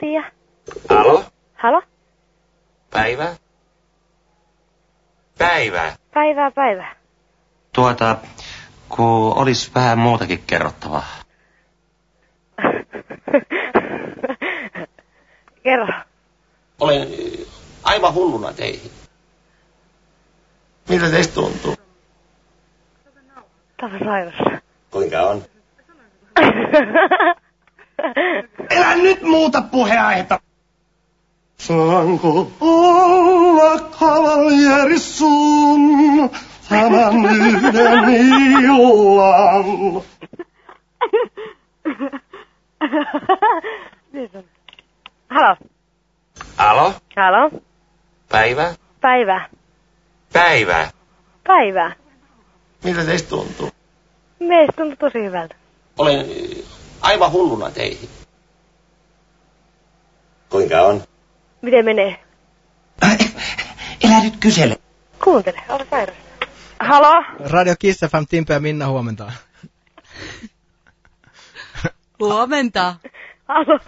Tiia. Alo? Halo? Päivä? Päivä. Päivää, päivää. Tuota, kun olisi vähän muutakin kerrottavaa. Kerro. Olen aivan hulluna teihin. Miltä teistä tuntuu? Tämä sairas. Kuinka on? Nyt muuta puheaihetta! Saanko olla kavaljeri sun tämän yhden illan? Niin. Halo? Alo? Halo? Päivä? Päivää. Päivä. Päivää. Miltä teistä tuntuu? Meistä tuntuu tosi hyvältä. Olen äh, aivan hulluna teihin. Kuinka on? Miten menee? Elä nyt kysele. Kuuntele, ole sairas. Halo? Radio Kiss FM, Timpe ja Minna, huomenta. Huomenta. Halo?